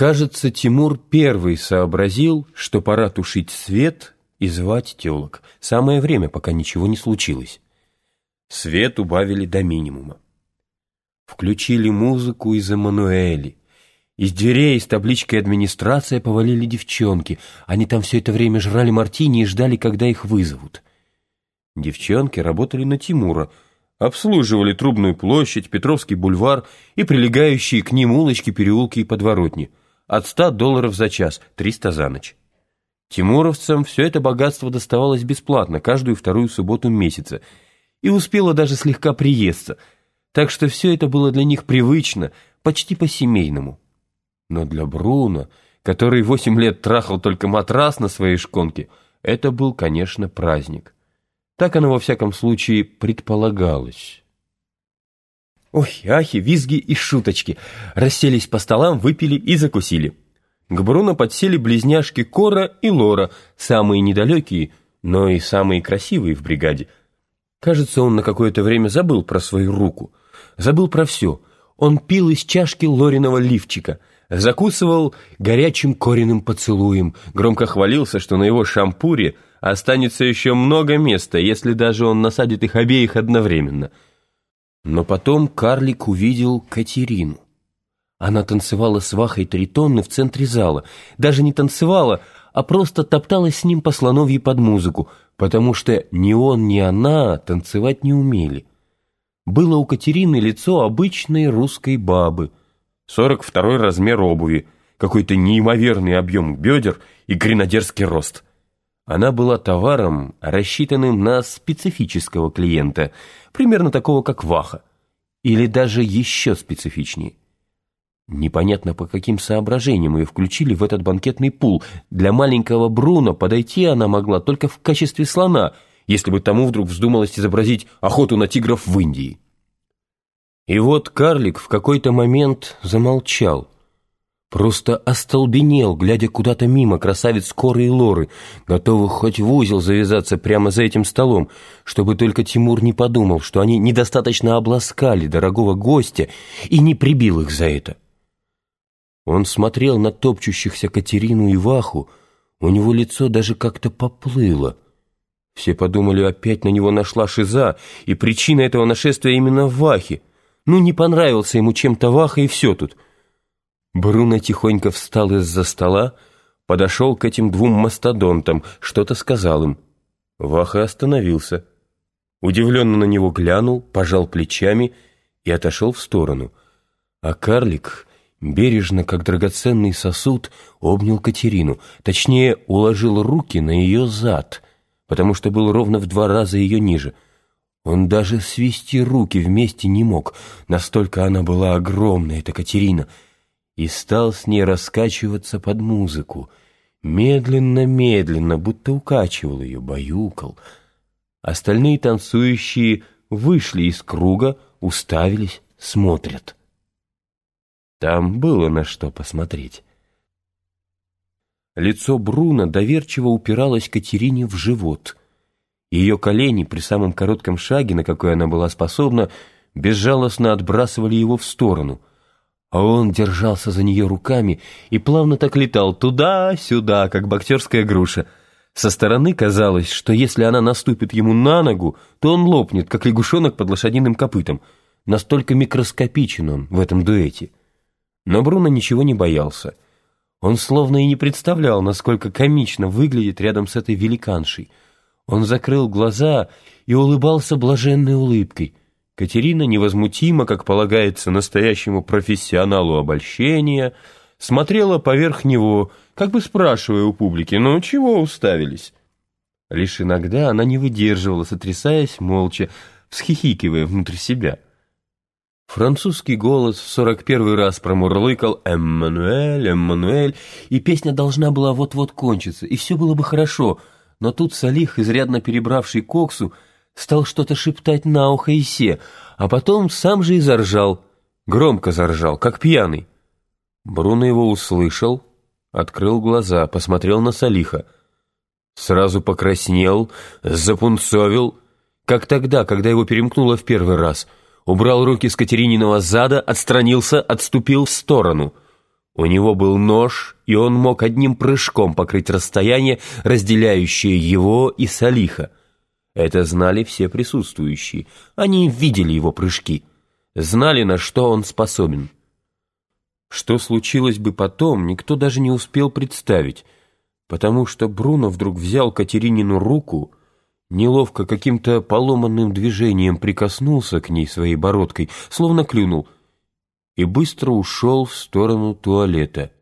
Кажется, Тимур первый сообразил, что пора тушить свет и звать телок. Самое время, пока ничего не случилось. Свет убавили до минимума. Включили музыку из Эммануэли. Из дверей с табличкой «Администрация» повалили девчонки. Они там все это время жрали мартини и ждали, когда их вызовут. Девчонки работали на Тимура, обслуживали Трубную площадь, Петровский бульвар и прилегающие к ним улочки, переулки и подворотни. От ста долларов за час, триста за ночь. Тимуровцам все это богатство доставалось бесплатно, каждую вторую субботу месяца, и успело даже слегка приесться, так что все это было для них привычно, почти по-семейному. Но для Бруно, который восемь лет трахал только матрас на своей шконке, это был, конечно, праздник. Так оно, во всяком случае, предполагалось. Ой, ахи, визги и шуточки. Расселись по столам, выпили и закусили. К Бруно подсели близняшки Кора и Лора, самые недалекие, но и самые красивые в бригаде. Кажется, он на какое-то время забыл про свою руку. Забыл про все. Он пил из чашки Лориного лифчика — закусывал горячим коренным поцелуем, громко хвалился, что на его шампуре останется еще много места, если даже он насадит их обеих одновременно. Но потом карлик увидел Катерину. Она танцевала с Вахой Тритонны в центре зала. Даже не танцевала, а просто топталась с ним по слоновьи под музыку, потому что ни он, ни она танцевать не умели. Было у Катерины лицо обычной русской бабы — 42 размер обуви, какой-то неимоверный объем бедер и гренадерский рост. Она была товаром, рассчитанным на специфического клиента, примерно такого, как Ваха, или даже еще специфичнее. Непонятно, по каким соображениям ее включили в этот банкетный пул. Для маленького Бруно подойти она могла только в качестве слона, если бы тому вдруг вздумалось изобразить охоту на тигров в Индии. И вот карлик в какой-то момент замолчал. Просто остолбенел, глядя куда-то мимо красавиц Коры и Лоры, готовых хоть в узел завязаться прямо за этим столом, чтобы только Тимур не подумал, что они недостаточно обласкали дорогого гостя и не прибил их за это. Он смотрел на топчущихся Катерину и Ваху, у него лицо даже как-то поплыло. Все подумали, опять на него нашла шиза, и причина этого нашествия именно в Вахе — ну, не понравился ему чем-то Ваха, и все тут. Бруно тихонько встал из-за стола, подошел к этим двум мастодонтам, что-то сказал им. Ваха остановился. Удивленно на него глянул, пожал плечами и отошел в сторону. А карлик, бережно, как драгоценный сосуд, обнял Катерину, точнее, уложил руки на ее зад, потому что был ровно в два раза ее ниже — он даже свести руки вместе не мог, настолько она была огромная, эта Катерина, и стал с ней раскачиваться под музыку, медленно-медленно, будто укачивал ее, баюкал. Остальные танцующие вышли из круга, уставились, смотрят. Там было на что посмотреть. Лицо Бруно доверчиво упиралось Катерине в живот — ее колени при самом коротком шаге, на какой она была способна, безжалостно отбрасывали его в сторону. А он держался за нее руками и плавно так летал туда-сюда, как боксерская груша. Со стороны казалось, что если она наступит ему на ногу, то он лопнет, как лягушонок под лошадиным копытом. Настолько микроскопичен он в этом дуэте. Но Бруно ничего не боялся. Он словно и не представлял, насколько комично выглядит рядом с этой великаншей — он закрыл глаза и улыбался блаженной улыбкой. Катерина невозмутимо, как полагается настоящему профессионалу обольщения, смотрела поверх него, как бы спрашивая у публики, «Ну, чего уставились?» Лишь иногда она не выдерживала, сотрясаясь молча, всхихикивая внутрь себя. Французский голос в сорок первый раз промурлыкал «Эммануэль, Эммануэль», и песня должна была вот-вот кончиться, и все было бы хорошо — но тут Салих, изрядно перебравший коксу, стал что-то шептать на ухо Исе, а потом сам же и заржал, громко заржал, как пьяный. Бруно его услышал, открыл глаза, посмотрел на Салиха. Сразу покраснел, запунцовил, как тогда, когда его перемкнуло в первый раз. Убрал руки с Катерининого зада, отстранился, отступил в сторону. У него был нож, и он мог одним прыжком покрыть расстояние, разделяющее его и Салиха. Это знали все присутствующие. Они видели его прыжки, знали, на что он способен. Что случилось бы потом, никто даже не успел представить, потому что Бруно вдруг взял Катеринину руку, неловко каким-то поломанным движением прикоснулся к ней своей бородкой, словно клюнул — и быстро ушел в сторону туалета.